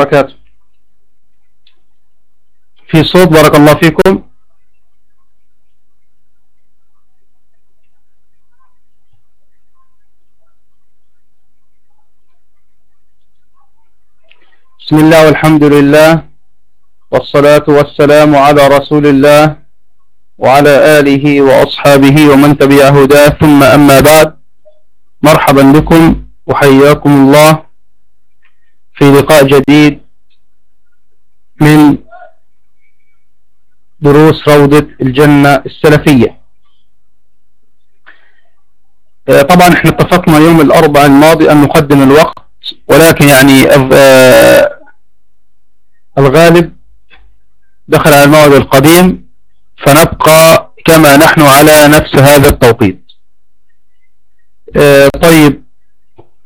وبركاته. في صوت بارك الله فيكم. بسم الله والحمد لله والصلاة والسلام على رسول الله وعلى آله وأصحابه ومن تبع هداه. ثم أما بعد مرحبا بكم وحياكم الله. في لقاء جديد من دروس روضة الجنة السلفية. آه، طبعا إحنا اتفقنا يوم الأربعاء الماضي أن نقدم الوقت ولكن يعني آه، الغالب دخل على الموعد القديم فنبقى كما نحن على نفس هذا التوقيت. آه، طيب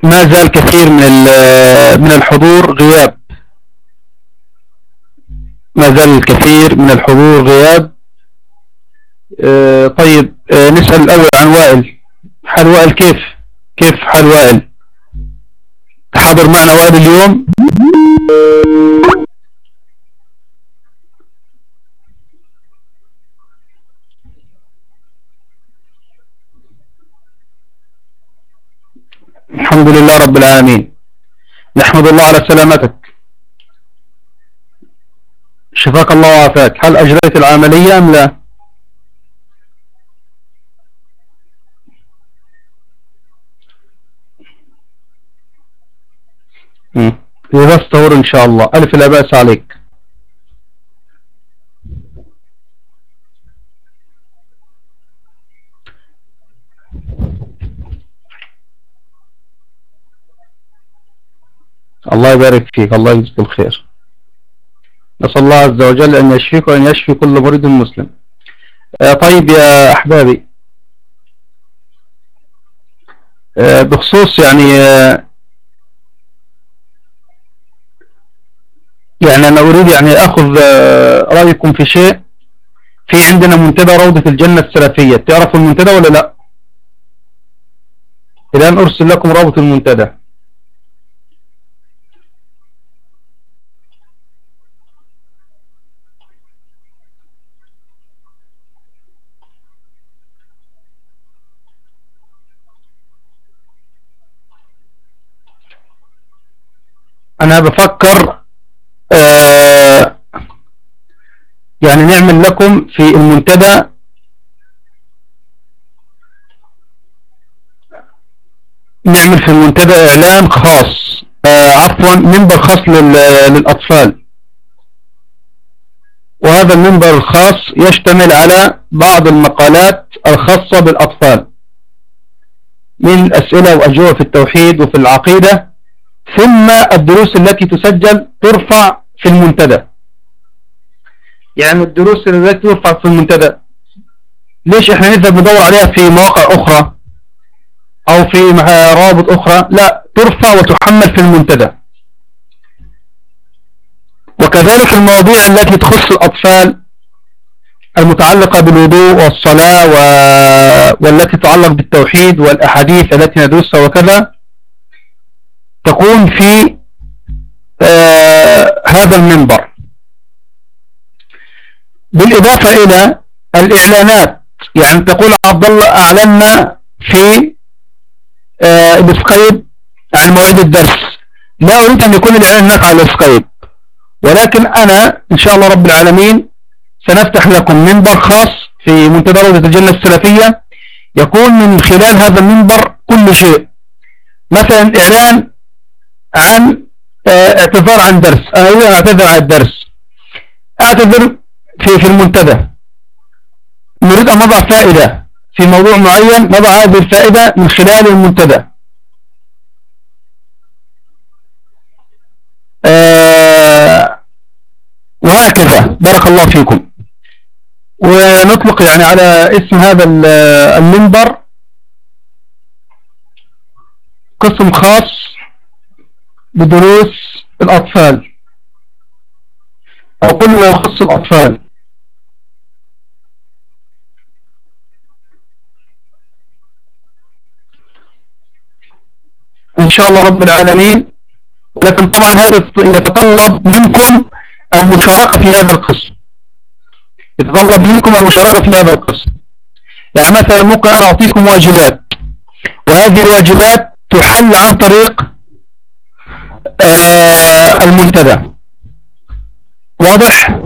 ما زال كثير من من الحضور غياب. ما زال الكثير من الحضور غياب. آه، طيب آه، نسأل الأول عن وائل. حال وائل كيف؟ كيف حال وائل؟ حاضر معنا وائل اليوم؟ الحمد لله رب العالمين. نحمد الله على سلامتك. شفاك الله وعافاك. هل أجريت العملية أم لا؟ إذا استور إن شاء الله. ألف لا بأس عليك. الله يبارك فيك الله يجزيك الخير. نسأل الله عز وجل أن يشفيك وأن يشفي كل مريض مسلم. آه، طيب يا أحبابي. آه، بخصوص يعني آه، يعني أنا أريد يعني أخذ رأيكم في شيء. في عندنا منتدى روضة الجنة السلفية تعرفوا المنتدى ولا لا؟ الآن أرسل لكم رابط المنتدى. أنا بفكر آه يعني نعمل لكم في المنتدى نعمل في المنتدى إعلان خاص آه عفوا منبر خاص للأطفال. وهذا المنبر الخاص يشتمل على بعض المقالات الخاصة بالأطفال من أسئلة وأجوبة في التوحيد وفي العقيدة. ثم الدروس التي تسجل ترفع في المنتدى. يعني الدروس التي ترفع في المنتدى. ليش إحنا نذهب ندور عليها في مواقع أخرى أو في روابط أخرى؟ لا ترفع وتحمل في المنتدى. وكذلك المواضيع التي تخص الأطفال المتعلقة بالوضوء والصلاة و... والتي تتعلق بالتوحيد والأحاديث التي ندرسها وكذا تكون في آه هذا المنبر. بالإضافة إلى الإعلانات يعني تقول عبد الله أعلنا في آه السكايب عن موعد الدرس. لا أريد أن يكون الإعلان هناك على السكايب ولكن أنا إن شاء الله رب العالمين سنفتح لكم منبر خاص في منتدى روضة الجنة السلفية يكون من خلال هذا المنبر كل شيء. مثلا إعلان عن آه، اعتذار عن درس. أنا أعتذر عن الدرس. أعتذر في في المنتدى. نريد أن نضع فائدة في موضوع معين نضع هذه الفائدة من خلال المنتدى. آه، وهكذا. بارك الله فيكم. ونطلق يعني على اسم هذا المنبر قسم خاص بدروس الأطفال. أو كل ما يخص الأطفال. إن شاء الله رب العالمين لكن طبعا هذا يتطلب منكم المشاركة في هذا القسم. يتطلب منكم المشاركة في هذا القسم. يعني مثلا ممكن أنا أعطيكم واجبات. وهذه الواجبات تحل عن طريق المنتدى واضح؟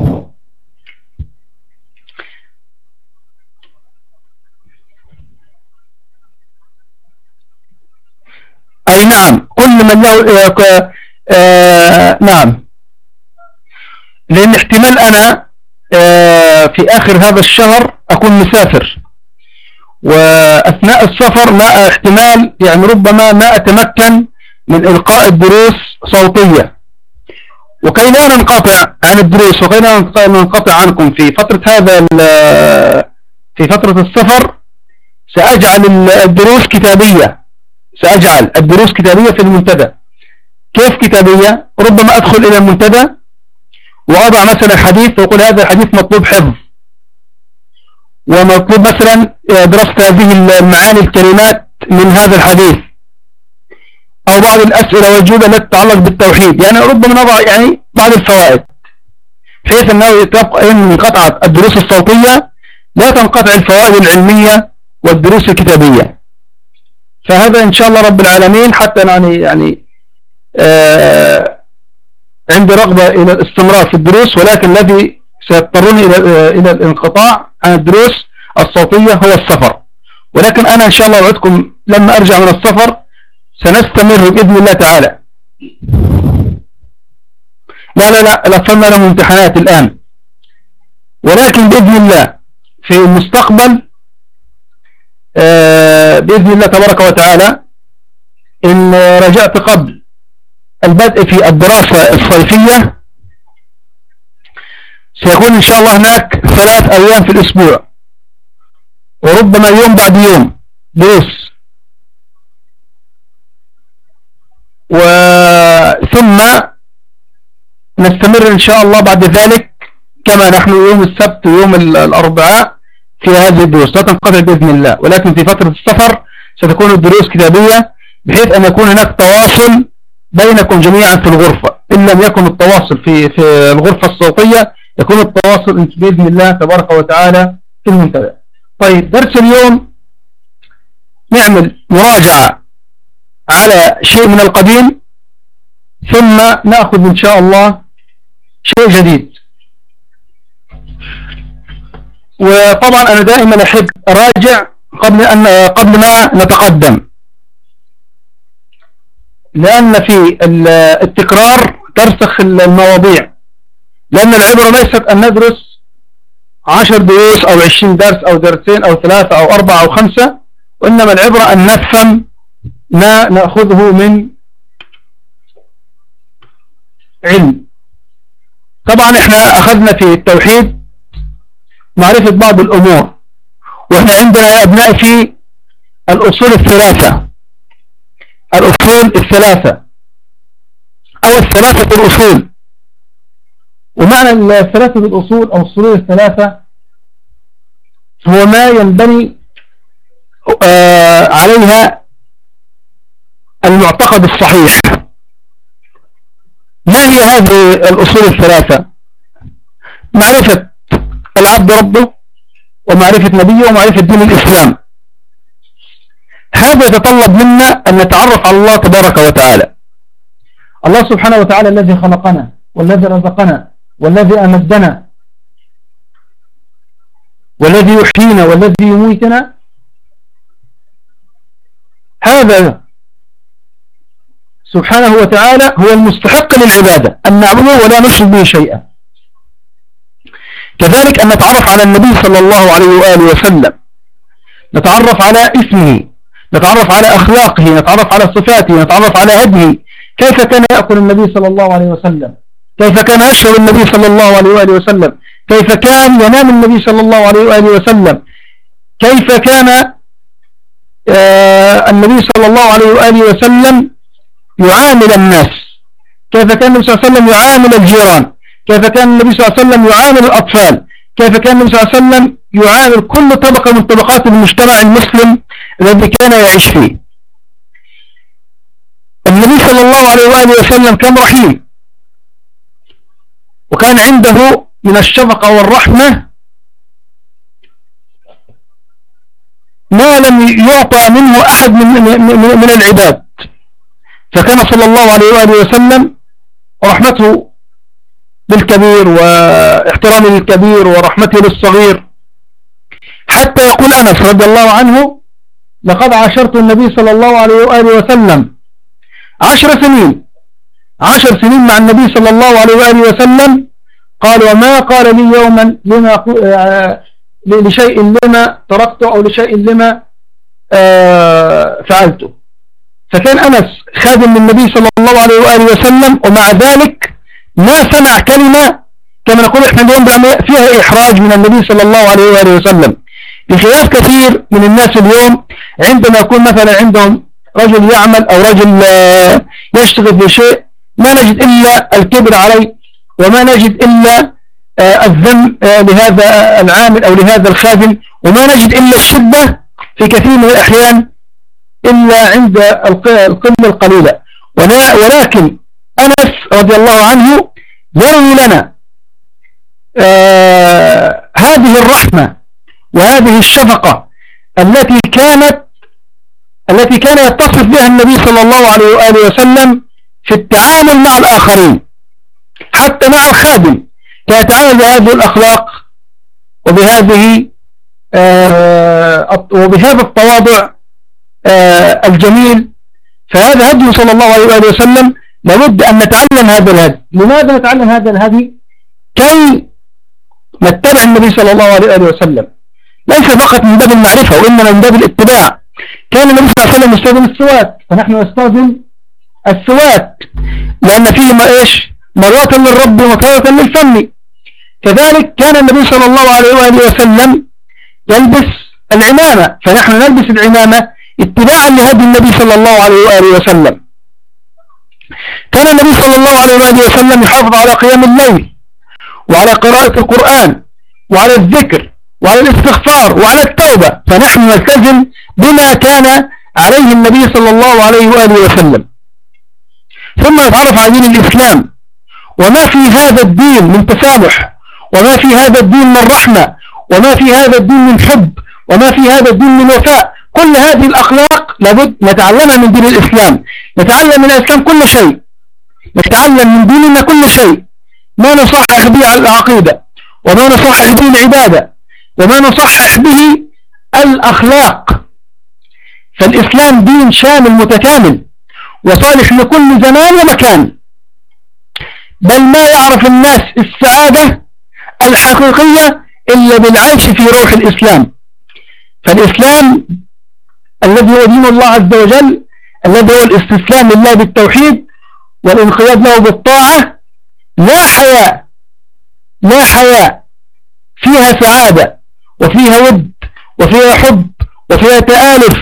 أي نعم. كل من له آه آه نعم. لأن احتمال أنا آه في آخر هذا الشهر أكون مسافر. وأثناء السفر ما احتمال يعني ربما ما أتمكن من إلقاء الدروس صوتية. وكي لا ننقطع عن الدروس وكي لا ننقطع عنكم؟ في فترة هذا في فترة السفر سأجعل الدروس كتابية. سأجعل الدروس كتابية في المنتدى. كيف كتابية؟ ربما أدخل إلى المنتدى وأضع مثلا حديث وأقول هذا الحديث مطلوب حفظ. ومطلوب مثلا دراسة هذه المعاني الكلمات من هذا الحديث. أو بعض الأسئلة والجودة التي تتعلق بالتوحيد. يعني ربما نضع يعني بعض الفوائد. بحيث أنه تبقى إن انقطعت الدروس الصوتية لا تنقطع الفوائد العلمية والدروس الكتابية. فهذا إن شاء الله رب العالمين حتى يعني يعني آه عندي رغبة إلى الاستمرار في الدروس ولكن الذي سيضطرني إلى إلى الانقطاع عن الدروس الصوتية هو السفر. ولكن أنا إن شاء الله وعدكم لما أرجع من السفر سنستمر بإذن الله تعالى. لا لا لا الأطفال لهم امتحانات الآن. ولكن بإذن الله في المستقبل آه، بإذن الله تبارك وتعالى إن رجعت قبل البدء في الدراسة الصيفية سيكون إن شاء الله هناك ثلاث أيام في الأسبوع. وربما يوم بعد يوم دروس وثم نستمر إن شاء الله بعد ذلك كما نحن يوم السبت ويوم الأربعاء في هذه الدروس. لا تنقطع بإذن الله ولكن في فترة السفر ستكون الدروس كتابية بحيث أن يكون هناك تواصل بينكم جميعا في الغرفة. إن لم يكن التواصل في في الغرفة الصوتية يكون التواصل بإذن الله تبارك وتعالى في المنتدى. طيب درس اليوم نعمل مراجعة على شيء من القديم ثم نأخذ إن شاء الله شيء جديد. وطبعا أنا دائما أحب أراجع قبل أن قبل ما نتقدم. لأن في التكرار ترسخ المواضيع. لأن العبرة ليست أن ندرس عشر دروس أو عشرين درس أو درسين أو ثلاثة أو أربعة أو خمسة وإنما العبرة أن نفهم ما نأخذه من علم. طبعا إحنا أخذنا في التوحيد معرفة بعض الأمور وإحنا عندنا يا أبناء في الأصول الثلاثة. الأصول الثلاثة. أو الثلاثة الأصول. ومعنى الثلاثة الأصول أو الصلول الثلاثة هو ما ينبني آه عليها المعتقد الصحيح. ما هي هذه الأصول الثلاثة؟ معرفة العبد ربه ومعرفة نبيه ومعرفة دين الإسلام. هذا يتطلب منا أن نتعرف على الله تبارك وتعالى. الله سبحانه وتعالى الذي خلقنا والذي رزقنا والذي أمدنا والذي يحيينا والذي يميتنا. هذا سبحانه وتعالى هو المستحق للعبادة أن نعبده ولا نشرك به شيئا. كذلك أن نتعرف على النبي صلى الله عليه وآله وسلم. نتعرف على اسمه نتعرف على أخلاقه نتعرف على صفاته نتعرف على هديه. كيف كان يأكل النبي صلى الله عليه وسلم؟ كيف كان يشعر النبي صلى الله عليه وآله وسلم؟ كيف كان ينام النبي صلى الله عليه وآله وسلم؟ كيف كان آه النبي صلى الله عليه وآله وسلم يعامل الناس. كيف كان النبي صلى الله عليه وسلم يعامل الجيران؟ كيف كان النبي صلى الله عليه وسلم يعامل الأطفال؟ كيف كان النبي صلى الله عليه وسلم يعامل كل طبقة من طبقات المجتمع المسلم الذي كان يعيش فيه. النبي صلى الله عليه وآله وسلم كان رحيم. وكان عنده من الشفقة والرحمة ما لم يعطى منه أحد من, من, من العباد. فكان صلى الله عليه وآله وسلم رحمته بالكبير واحترامه للكبير ورحمته للصغير. حتى يقول أنس رضي الله عنه لقد عاشرت النبي صلى الله عليه وآله وسلم عشر سنين. عشر سنين مع النبي صلى الله عليه وآله وسلم. قال وما قال لي يوما لما آه، لشيء لما تركته أو لشيء لما آه، فعلته. فكان أنس خادم للنبي صلى الله عليه وآله وسلم ومع ذلك ما سمع كلمة كما نقول إحنا اليوم فيها إحراج من النبي صلى الله عليه وآله وسلم. بخلاف كثير من الناس اليوم عندما يكون مثلا عندهم رجل يعمل أو رجل آه، يشتغل في شيء ما نجد إلا الكبر عليه وما نجد إلا آه، الذم آه، لهذا العامل أو لهذا الخادم وما نجد إلا الشدة في كثير من الأحيان. إلا عند القلة القليلة. ولكن أنس رضي الله عنه يروي لنا آه هذه الرحمة وهذه الشفقة التي كانت التي كان يتصف بها النبي صلى الله عليه وآله وسلم في التعامل مع الآخرين. حتى مع الخادم. يتعامل بهذه الأخلاق وبهذه آه وبهذا التواضع الجميل. فهذا هدي صلى الله عليه وآله وسلم لابد أن نتعلم هذا الهدي. لماذا نتعلم هذا الهدي؟ كي نتبع النبي صلى الله عليه وآله وسلم. ليس فقط من باب المعرفة وإنما من باب الاتباع. كان النبي صلى الله عليه وسلم يستخدم السواك فنحن نستخدم السواك لأن فيه ما إيش؟ مروة للرب ومطهرة للفم. كذلك كان النبي صلى الله عليه وآله وسلم يلبس العمامة. فنحن نلبس العمامة اتباعا لهدي النبي صلى الله عليه وآله وسلم. كان النبي صلى الله عليه وآله وسلم يحافظ على قيام الليل وعلى قراءة القرآن وعلى الذكر وعلى الاستغفار وعلى التوبة. فنحن نلتزم بما كان عليه النبي صلى الله عليه وآله وسلم. ثم نتعرف على دين الإسلام. وما في هذا الدين من تسامح وما في هذا الدين من رحمة وما في هذا الدين من حب وما في هذا الدين من وفاء. كل هذه الأخلاق لابد نتعلمها من دين الإسلام. نتعلم من الإسلام كل شيء. نتعلم من ديننا كل شيء. ما نصحح به العقيدة وما نصحح به العبادة وما نصحح به الأخلاق. فالإسلام دين شامل متكامل وصالح لكل زمان ومكان. بل ما يعرف الناس السعادة الحقيقية إلا بالعيش في روح الإسلام. فالإسلام الذي هو دين الله عز وجل الذي هو الاستسلام لله بالتوحيد والانقياد له بالطاعة لا حياء لا حياء فيها سعادة وفيها ود وفيها حب وفيها تآلف.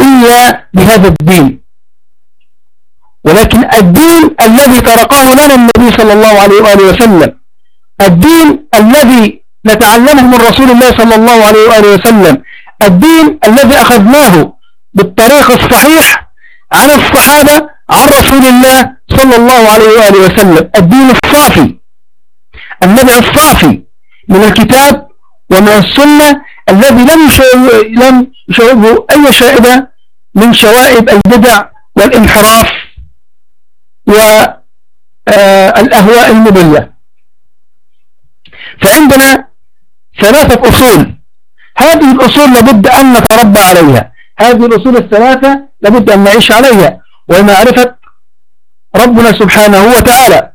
إلا بهذا الدين. ولكن الدين الذي ترقه لنا النبي صلى الله عليه وآله وسلم. الدين الذي نتعلمه من رسول الله صلى الله عليه وآله وسلم. الدين الذي أخذناه بالطريق الصحيح عن الصحابة عن رسول الله صلى الله عليه وآله وسلم. الدين الصافي النبع الصافي من الكتاب ومن السنة الذي لم لم أي شائبة من شوائب البدع والانحراف والأهواء المضلة. فعندنا ثلاثة أصول هذه الأصول لابد أن نتربى عليها. هذه الأصول الثلاثة لابد أن نعيش عليها. ومعرفة ربنا سبحانه وتعالى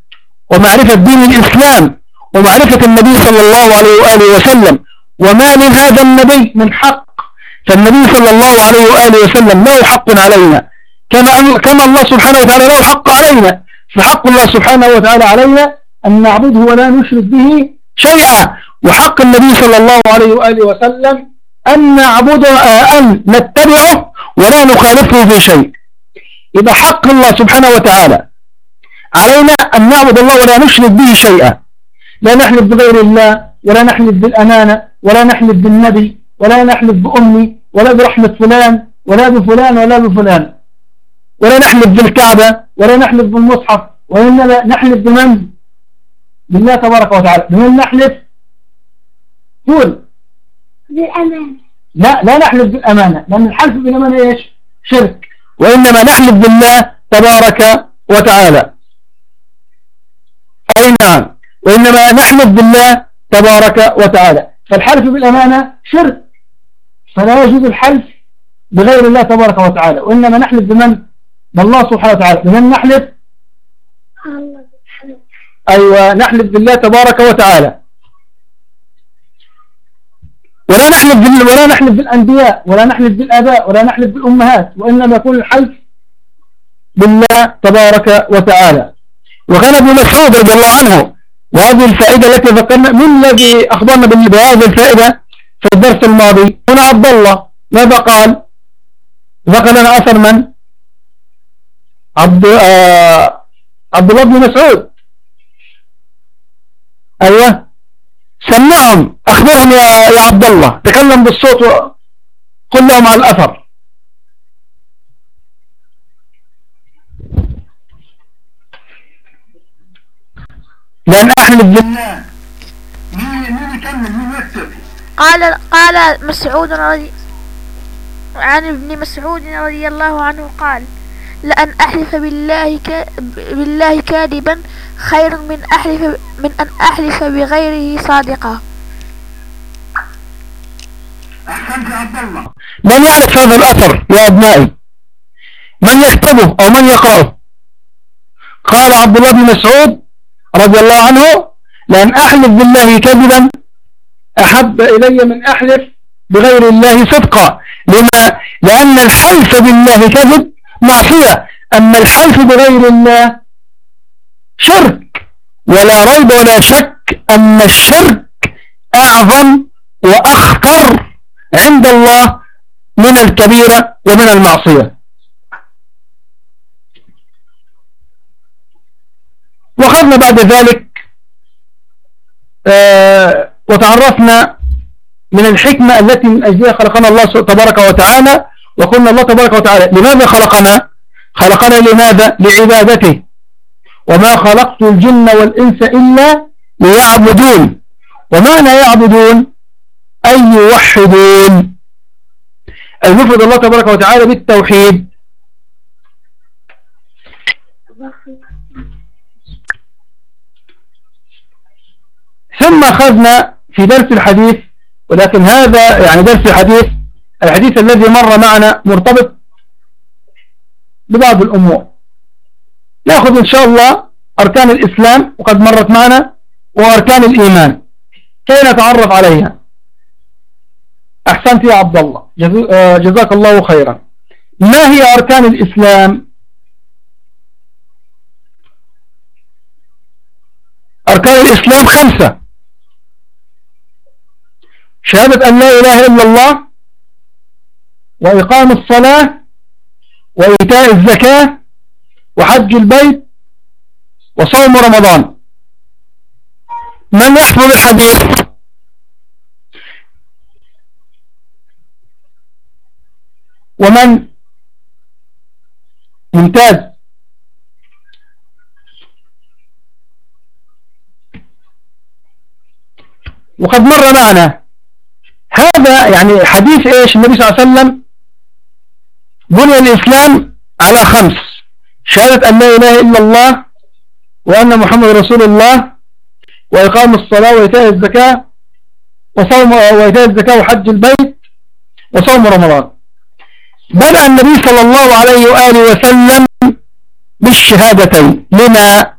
ومعرفة دين الإسلام ومعرفة النبي صلى الله عليه وآله وسلم وما لهذا النبي من حق. فالنبي صلى الله عليه وآله وسلم له حق علينا. كما كما الله سبحانه وتعالى له حق علينا. فحق الله سبحانه وتعالى علينا أن نعبده ولا نشرك به شيئا. وحق النبي صلى الله عليه وآله وسلم أن نعبده أن نتبعه ولا نخالفه في شيء. إذا حق الله سبحانه وتعالى علينا أن نعبد الله ولا نشرك به شيئا. لا نحلف بغير الله ولا نحلف بالأمانة ولا نحلف بالنبي ولا نحلف بأمي ولا برحمة فلان ولا بفلان ولا بفلان. ولا نحلف بالكعبة ولا نحلف بالمصحف وإنما نحلف بمن؟ بالله تبارك وتعالى. بمن نحلف؟ قول. بالأمانة. لا لا نحلف بالأمانة لأن الحلف بالأمانة إيش؟ شرك. وإنما نحلف بالله تبارك وتعالى. أي نعم. وإنما نحلف بالله تبارك وتعالى. فالحلف بالأمانة شرك. فلا يجوز الحلف بغير الله تبارك وتعالى. وإنما نحلف بمن؟ بالله سبحانه وتعالى. بمن نحلف؟ أيوة نحلف بالله تبارك وتعالى. ولا نحلف بال... ولا نحلف بالأنبياء ولا نحلف بالآباء ولا نحلف بالأمهات وإنما يكون الحلف بالله تبارك وتعالى. وكان ابن مسعود رضي الله عنه. وهذه الفائدة التي ذكرنا من الذي أخبرنا بهذه الفائدة في الدرس الماضي؟ هنا عبد الله. ماذا قال؟ ذكر لنا أثر من؟ عبد آه عبد الله بن مسعود. أيوة. سمعهم أخبرهم يا, يا عبد الله. تكلم بالصوت وقل لهم عن الأثر. لأن أحلف بالله مين مين مين يكتب قال قال مسعود رضي عن ابن مسعود رضي الله عنه قال لأن أحلف بالله ك... بالله كاذبا خير من أحلف من أن أحلف بغيره صادقا. أحسنت عبد الله من يعرف هذا الأثر يا أبنائي؟ من يكتبه أو من يقرأه؟ قال عبد الله بن مسعود رضي الله عنه لأن أحلف بالله كذبا أحب إلي من أحلف بغير الله صدقا. لما لأن الحلف بالله كذب معصية أما الحلف بغير الله شرك ولا ريب ولا شك أن الشرك أعظم وأخطر عند الله من الكبيرة ومن المعصية. وخذنا بعد ذلك آه وتعرفنا من الحكمة التي من أجلها خلقنا الله تبارك وتعالى وقلنا الله تبارك وتعالى لماذا خلقنا؟ خلقنا لماذا؟ لعبادته. وما خلقت الجن والإنس إلا ليعبدون. ومعنى يعبدون؟ أي يوحدون. أي يفرد الله تبارك وتعالى بالتوحيد. ثم أخذنا في درس الحديث ولكن هذا يعني درس الحديث الحديث الذي مر معنا مرتبط ببعض الأمور. نأخذ إن شاء الله أركان الإسلام وقد مرت معنا وأركان الإيمان. كي نتعرف عليها. أحسنت يا عبد الله. آه، جزاك الله خيرا. ما هي أركان الإسلام؟ أركان الإسلام خمسة. شهادة أن لا إله إلا الله وإقام الصلاة وإيتاء الزكاة وحج البيت وصوم رمضان. من يحفظ الحديث؟ ومن ممتاز؟ وقد مر معنا. هذا يعني حديث إيش؟ النبي صلى الله عليه وسلم بني الإسلام على خمس شهادة أن لا إله إلا الله وأن محمد رسول الله وإقام الصلاة وإيتاء الزكاة وصوم وإيتاء الزكاة وحج البيت وصوم رمضان. بدأ النبي صلى الله عليه وآله وسلم بالشهادتين. لما؟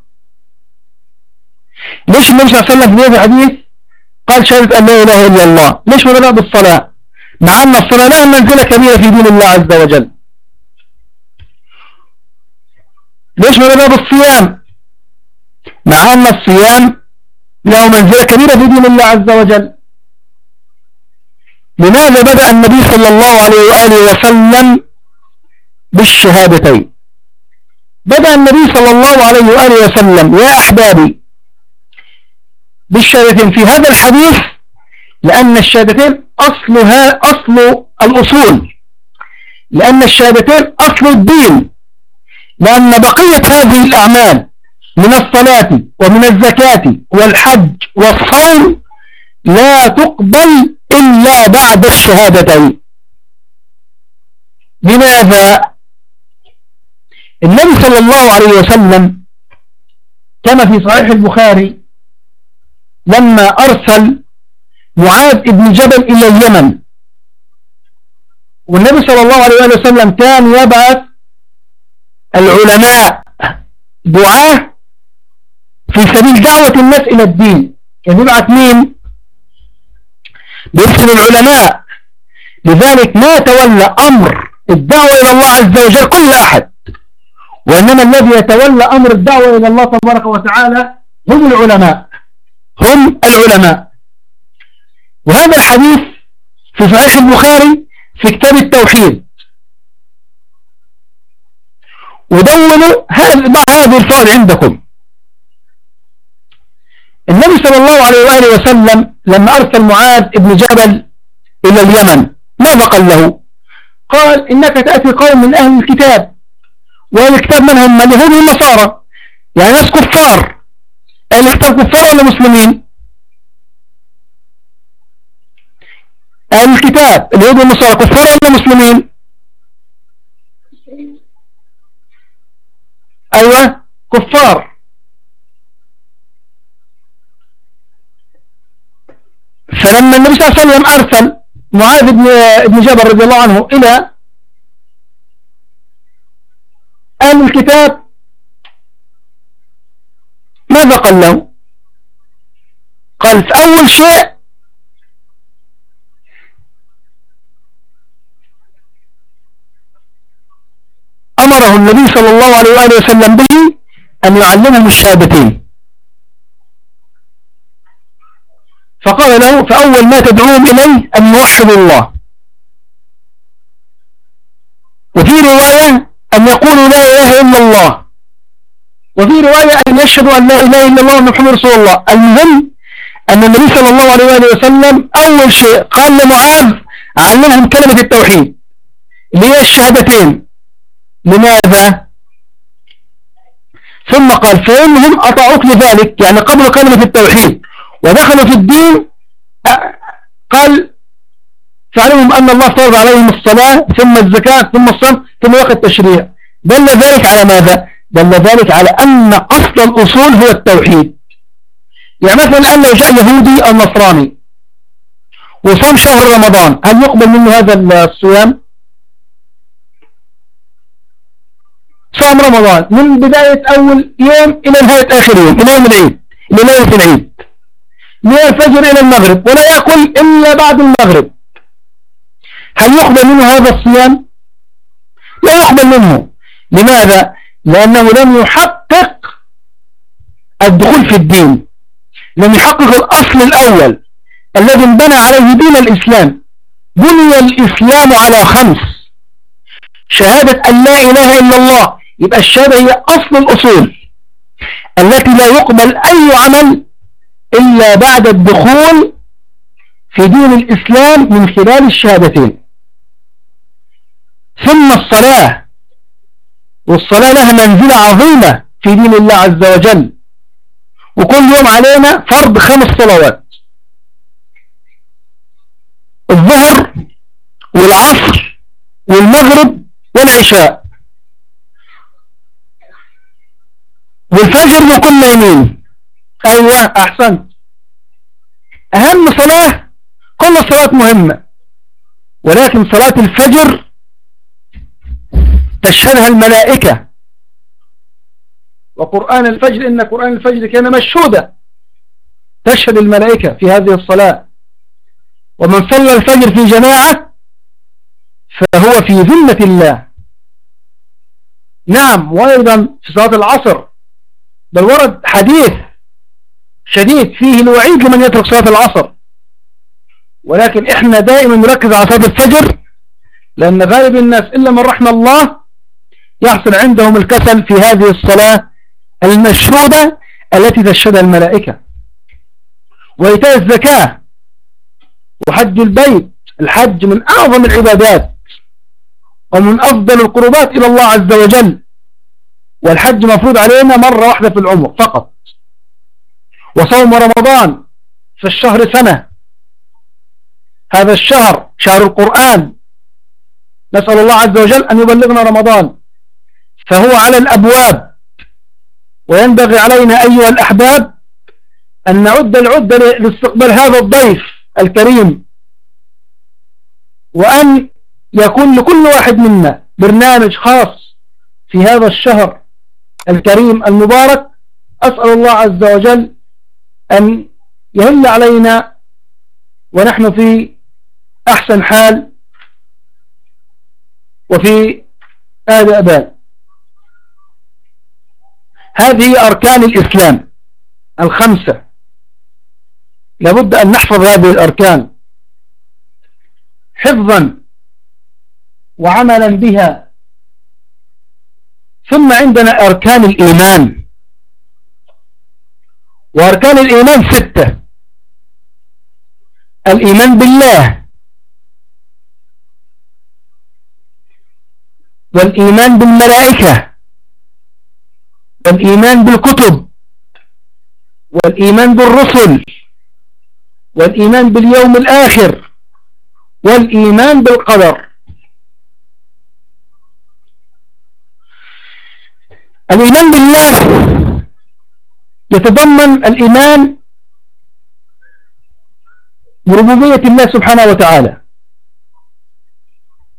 ليش النبي صلى الله عليه وسلم في الحديث قال شهادة أن لا إله إلا الله؟ ليش ما بدأ بالصلاة؟ مع أن الصلاة لها منزلة كبيرة في دين الله عز وجل. ليش ما بدأ بالصيام مع أن الصيام له منزلة كبيرة في دين الله عز وجل. لماذا بدأ النبي صلى الله عليه وآله وسلم بالشهادتين؟ بدأ النبي صلى الله عليه وآله وسلم يا أحبابي بالشهادتين. في هذا الحديث لأن الشهادتين أصلها أصل الأصول. لأن الشهادتين أصل الدين. لأن بقية هذه الأعمال من الصلاة ومن الزكاة والحج والصوم لا تقبل إلا بعد الشهادتين. لماذا؟ النبي صلى الله عليه وسلم كما في صحيح البخاري لما أرسل معاذ بن جبل إلى اليمن والنبي صلى الله عليه وسلم كان يبعث العلماء دعاة في سبيل دعوة الناس إلى الدين. كان يبعث مين؟ بيرسل العلماء. لذلك ما تولى أمر الدعوة إلى الله عز وجل كل أحد. وإنما الذي يتولى أمر الدعوة إلى الله تبارك وتعالى هم العلماء. هم العلماء. وهذا الحديث في صحيح البخاري في كتاب التوحيد. ودونوا هذه الفعل عندكم. النبي صلى الله عليه وآله وسلم لما أرسل معاذ ابن جبل إلى اليمن ماذا قال له؟ قال إنك تأتي قوم من أهل الكتاب وأهل الكتاب منهم اليهود والنصارى يعني ناس كفار. أهل الكتاب كفار ولا مسلمين؟ أهل الكتاب اليهود والنصارى كفار ولا مسلمين؟ أيوة كفار. فلما النبي صلى الله عليه وسلم أرسل معاذ بن جبل رضي الله عنه إلى أهل الكتاب ماذا قال له قال في أول شيء أمره النبي صلى الله عليه وآله وسلم به أن يعلمهم الشهادتين. فقال له فأول ما تدعوهم إليه أن يوحدوا الله وفي رواية أن يقولوا لا إله إلا الله. وفي رواية أن يشهدوا أن لا إله إلا الله وأن محمد رسول الله. المهم أن النبي صلى الله عليه وآله وسلم أول شيء قال لمعاذ علمهم كلمة التوحيد. اللي هي الشهادتين. لماذا؟ ثم قال فإنهم أطاعوك لذلك يعني قبلوا كلمة التوحيد ودخلوا في الدين قال فعلمهم أن الله فرض عليهم الصلاة ثم الزكاة ثم الصوم ثم وقت التشريع. دل ذلك على ماذا؟ دل ذلك على أن أصل الأصول هو التوحيد. يعني مثلا لو جاء يهودي أو نصراني وصام شهر رمضان هل يقبل منه هذا الصيام؟ صام رمضان من بداية أول يوم إلى نهاية آخر يوم إلى يوم العيد إلى ليلة العيد. من الفجر إلى المغرب ولا يأكل إلا بعد المغرب. هل يقبل منه هذا الصيام؟ لا يقبل منه. لماذا؟ لأنه لم يحقق الدخول في الدين. لم يحقق الأصل الأول الذي انبنى عليه دين الإسلام. بني الإسلام على خمس. شهادة أن لا إله إلا الله يبقى الشهادة هي أصل الأصول التي لا يقبل أي عمل إلا بعد الدخول في دين الإسلام من خلال الشهادتين. ثم الصلاة. والصلاة لها منزلة عظيمة في دين الله عز وجل. وكل يوم علينا فرض خمس صلوات. الظهر والعصر والمغرب والعشاء. والفجر يكون نايمين أيوه أحسنت. أهم صلاة كل الصلاة مهمة. ولكن صلاة الفجر تشهدها الملائكة. وقرآن الفجر إن قرآن الفجر كان مشهودا. تشهد الملائكة في هذه الصلاة. ومن صلى الفجر في جماعة فهو في ذمة الله. نعم وأيضا في صلاة العصر. بل ورد حديث شديد فيه الوعيد لمن يترك صلاة العصر. ولكن إحنا دائما نركز على صلاة الفجر لأن غالب الناس إلا من رحم الله يحصل عندهم الكسل في هذه الصلاة المشهودة التي تشهدها الملائكة. وإيتاء الزكاة وحج البيت الحج من أعظم العبادات ومن أفضل القربات إلى الله عز وجل. والحج مفروض علينا مرة واحدة في العمر فقط. وصوم رمضان في الشهر سنة. هذا الشهر شهر القرآن. نسأل الله عز وجل أن يبلغنا رمضان. فهو على الأبواب. وينبغي علينا أيها الأحباب أن نعد العدة لاستقبال هذا الضيف الكريم. وأن يكون لكل واحد منا برنامج خاص في هذا الشهر الكريم المبارك أسأل الله عز وجل أن يهل علينا ونحن في أحسن حال وفي آل أبان هذه أركان الإسلام الخمسة. لابد أن نحفظ هذه الأركان. حفظا وعملا بها. ثم عندنا أركان الإيمان. وأركان الإيمان ستة. الإيمان بالله. والإيمان بالملائكة. والإيمان بالكتب. والإيمان بالرسل. والإيمان باليوم الآخر. والإيمان بالقدر. الإيمان بالله يتضمن الإيمان بربوبية الله سبحانه وتعالى.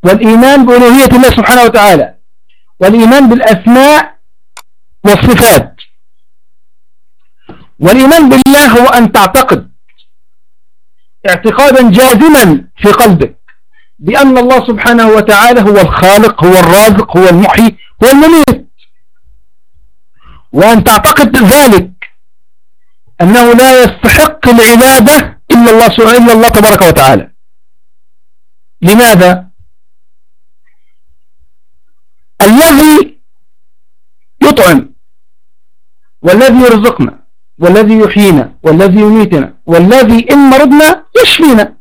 والإيمان بألوهية الله سبحانه وتعالى. والإيمان بالأسماء والصفات. والإيمان بالله هو أن تعتقد اعتقادا جازما في قلبك بأن الله سبحانه وتعالى هو الخالق هو الرازق هو المحيي هو المميت. وأن تعتقد ذلك أنه لا يستحق العبادة إلا الله إلا الله تبارك وتعالى. لماذا؟ الذي يطعم والذي يرزقنا والذي يحيينا والذي يميتنا والذي إن مرضنا يشفينا.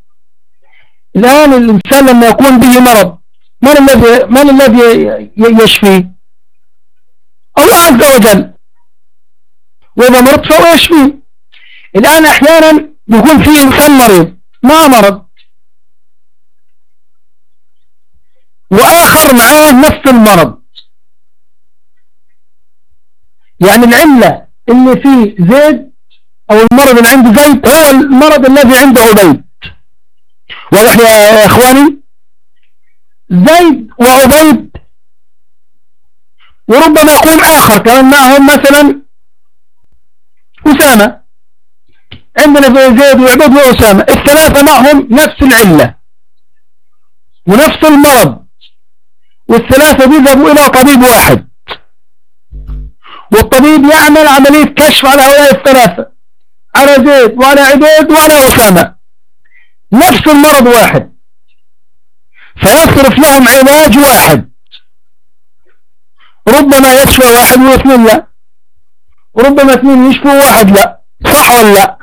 الآن الإنسان لما يكون به مرض من الذي من الذي يشفيه الله عز وجل. وإذا مرض فهو يشفيه الآن أحيانا يكون في إنسان مريض ما مرض. وآخر معاه نفس المرض. يعني العلة اللي فيه زيد أو المرض اللي عنده زيد هو المرض الذي عنده عبيد واضح يا إخواني زيد وعبيد وربما يكون آخر كمان معهم مثلا أسامة. عندنا زيد وعبيد وأسامة. الثلاثة معهم نفس العلة ونفس المرض. والثلاثة بيذهبوا إلى طبيب واحد. والطبيب يعمل عملية كشف على هؤلاء الثلاثة. على زيد وعلى عبيد وعلى أسامة. نفس المرض واحد. فيصرف لهم علاج واحد. ربما يشفى واحد واثنين لا وربما اثنين يشفوا واحد لا. صح ولا لا؟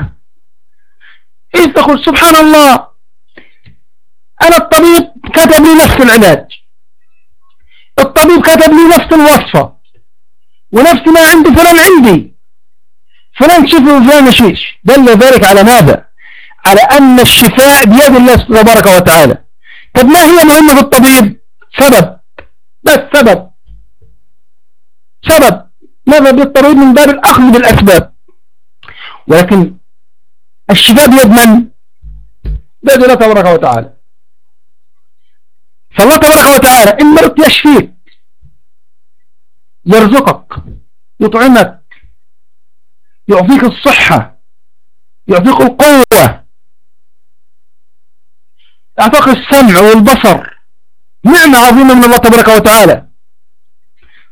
إذ تقول؟ سبحان الله. أنا الطبيب كتب لي نفس العلاج. الطبيب كتب لي نفس الوصفة. ونفس ما عندي فلان عندي. فلان شفه وفلان مشيش. دل ذلك على ماذا؟ على أن الشفاء بيد الله تبارك وتعالى. طب ما هي مهمة الطبيب؟ سبب. بس سبب. سبب. ماذا بالطبيب من باب الأخذ بالأسباب؟ ولكن الشفاء بيد من بيد الله تبارك وتعالى. فالله تبارك وتعالى إن مرضت يشفيك يرزقك يطعمك يعطيك الصحة يعطيك القوة يعطيك السمع والبصر نعمة عظيمة من الله تبارك وتعالى.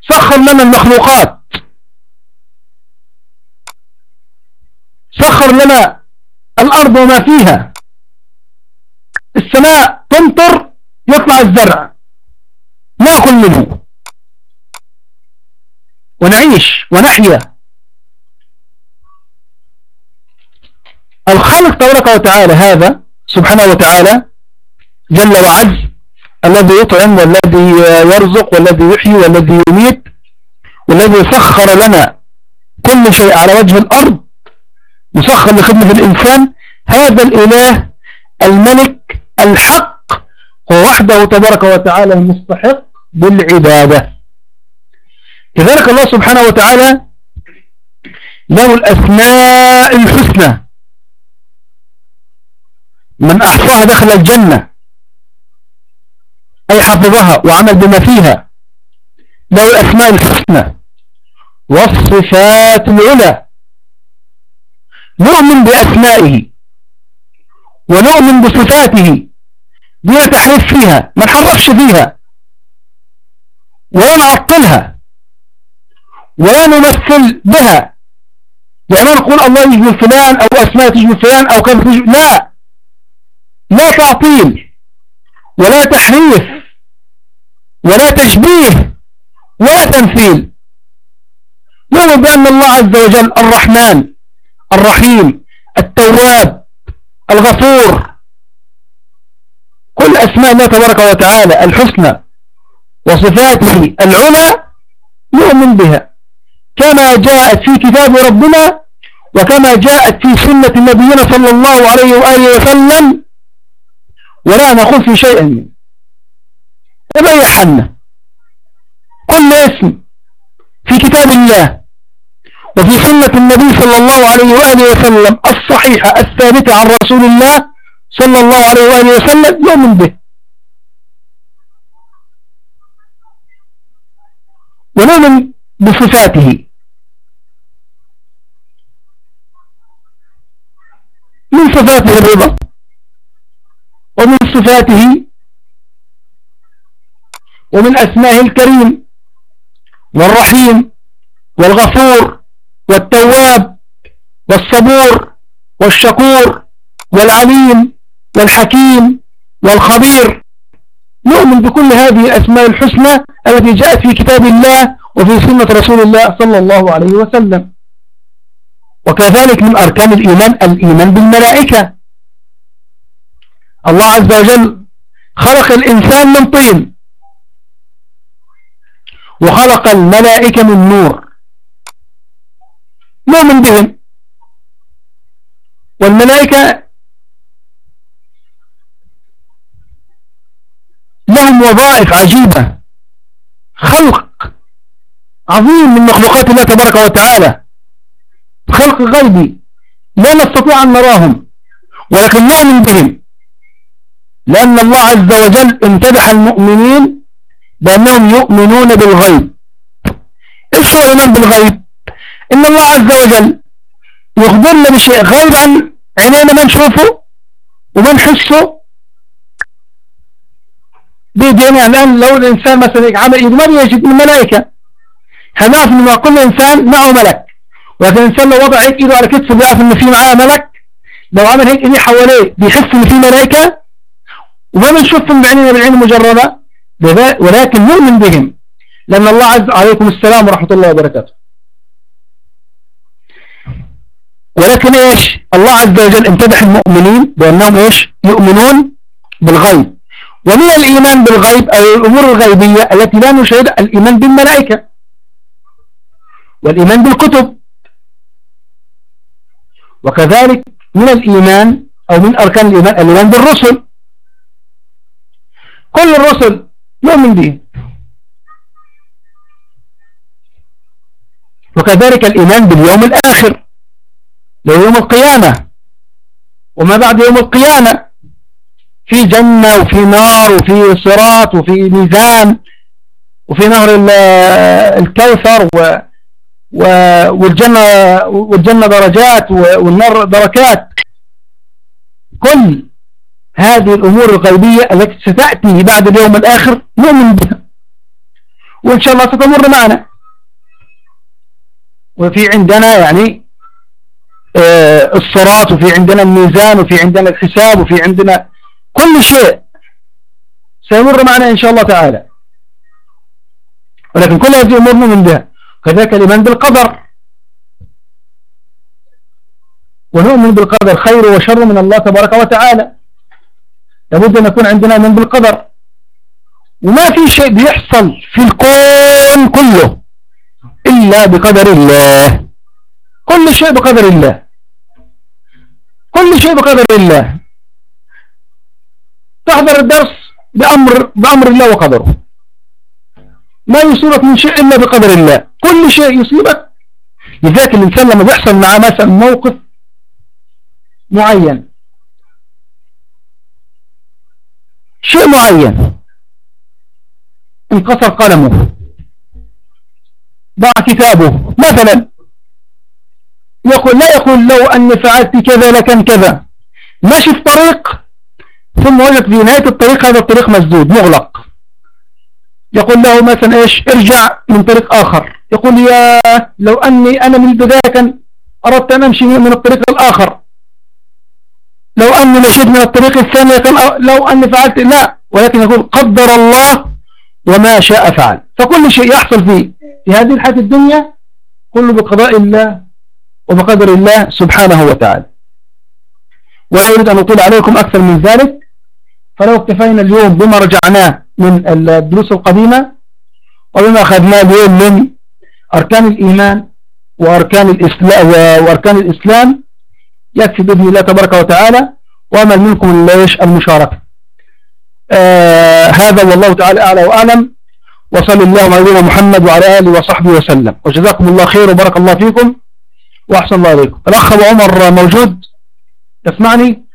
سخر لنا المخلوقات. سخر لنا الأرض وما فيها. السماء تمطر يطلع الزرع. نأكل منه. ونعيش ونحيا. الخالق تبارك وتعالى هذا سبحانه وتعالى جل وعز الذي يطعم والذي يرزق والذي يحيي والذي يميت والذي سخر لنا كل شيء على وجه الأرض مسخر لخدمة الإنسان؟ هذا الإله الملك الحق هو وحده تبارك وتعالى المستحق بالعبادة. كذلك الله سبحانه وتعالى له الأسماء الحسنى. من أحصاها دخل الجنة. أي حفظها وعمل بما فيها. له الأسماء الحسنى. والصفات العلى. نؤمن بأسمائه ونؤمن بصفاته دون تحريف فيها ما نحرفش فيها ولا نعطلها ولا نمثل بها. يعني نقول الله يجمل فلان أو أسماء تجمل فلان أو كذا تجمل لا. لا تعطيل ولا تحريف ولا تشبيه ولا تمثيل. نؤمن بأن الله عز وجل الرحمن الرحيم التواب الغفور. كل أسماء الله تبارك وتعالى الحسنى وصفاته العلى نؤمن بها. كما جاءت في كتاب ربنا وكما جاءت في سنة نبينا صلى الله عليه وآله وسلم. ولا نقول في شيء. منه تبيحنا كل اسم في كتاب الله. وفي سنة النبي صلى الله عليه وآله وسلم الصحيحة الثابتة عن رسول الله صلى الله عليه وآله وسلم يؤمن به. ونؤمن بصفاته. من صفاته الرضا. ومن صفاته ومن أسمائه الكريم والرحيم والغفور والتواب والصبور والشكور والعليم والحكيم والخبير. نؤمن بكل هذه الأسماء الحسنى التي جاءت في كتاب الله وفي سنة رسول الله صلى الله عليه وسلم. وكذلك من أركان الإيمان الإيمان بالملائكة. الله عز وجل خلق الإنسان من طين. وخلق الملائكة من نور. نؤمن بهم والملائكة لهم وظائف عجيبة. خلق عظيم من مخلوقات الله تبارك وتعالى. خلق غيبي. لا نستطيع أن نراهم. ولكن نؤمن بهم لأن الله عز وجل امتدح المؤمنين بأنهم يؤمنون بالغيب. إيش الإيمان بالغيب. إن الله عز وجل يخبرنا بشيء غير عن عينينا ما نشوفه وما نحسه بيدينا الآن لو الإنسان مثلا عمل إيد ما بيجد من الملائكة. هنعرف إن كل إنسان معه ملك. ولكن الإنسان لو وضع هيك إيده على كتفه بيعرف إن في معاه ملك. لو عمل هيك إيديه حواليه بيحس إن في ملائكة. وما بنشوفهم بعيننا بالعين المجردة. ولكن نؤمن بهم. لأن الله عز عليكم السلام ورحمة الله وبركاته. ولكن إيش؟ الله عز وجل امتدح المؤمنين بأنهم إيش؟ يؤمنون بالغيب. ومن الإيمان بالغيب أو الأمور الغيبية التي لا نشهد الإيمان بالملائكة والإيمان بالكتب. وكذلك من الإيمان أو من أركان الإيمان الإيمان بالرسل. كل الرسل نؤمن به وكذلك الإيمان باليوم الآخر. ليوم القيامة. وما بعد يوم القيامة. في جنة وفي نار وفي صراط وفي ميزان وفي نهر الكوثر والجنة, والجنة درجات والنار دركات. كل هذه الأمور الغيبية التي ستأتي بعد اليوم الآخر نؤمن بها. وإن شاء الله ستمر معنا. وفي عندنا يعني الصراط وفي عندنا الميزان وفي عندنا الحساب وفي عندنا كل شيء سيمر معنا إن شاء الله تعالى. ولكن كل هذه الأمور نؤمن بها. كذلك الإيمان بالقدر. ونؤمن بالقدر. خير وشر من الله تبارك وتعالى. لابد أن يكون عندنا من بالقدر. وما في شيء بيحصل في الكون كله إلا بقدر الله. كل شيء بقدر الله. كل شيء بقدر الله. تحضر الدرس بأمر, بأمر الله وقدره. ما يصيبك من شيء إلا بقدر الله. كل شيء يصيبك. لذلك الإنسان لما بيحصل معاه مثلا موقف معين. شيء معين. انكسر قلمه. ضاع كتابه. مثلا يقول لا يقول لو أني فعلت كذا لكن كذا. ماشي في طريق ثم وجد في نهاية الطريق هذا الطريق مسدود مغلق. يقول له مثلا إيش؟ ارجع من طريق آخر. يقول يا لو أني أنا من البداية كان أردت أن أمشي من الطريق الآخر. لو أني مشيت من الطريق الثاني لو أني فعلت لا. ولكن يقول قدر الله وما شاء فعل. فكل شيء يحصل فيه في هذه الحياة الدنيا كله بقضاء الله. وبقدر الله سبحانه وتعالى. ولا أريد أن أطول عليكم أكثر من ذلك. فلو اكتفينا اليوم بما رجعناه من الدروس القديمة وبما أخذناه اليوم من أركان الإيمان وأركان الإسلام, وأركان الإسلام يكفي بإذن الله تبارك وتعالى. وأمل منكم ليش المشاركة؟ آه هذا والله تعالى أعلى وأعلم. وصل الله على محمد وعلى آله وصحبه وسلم. وجزاكم الله خير وبارك الله فيكم. وأحسن الله عليكم الأخ أبو عمر موجود؟ تسمعني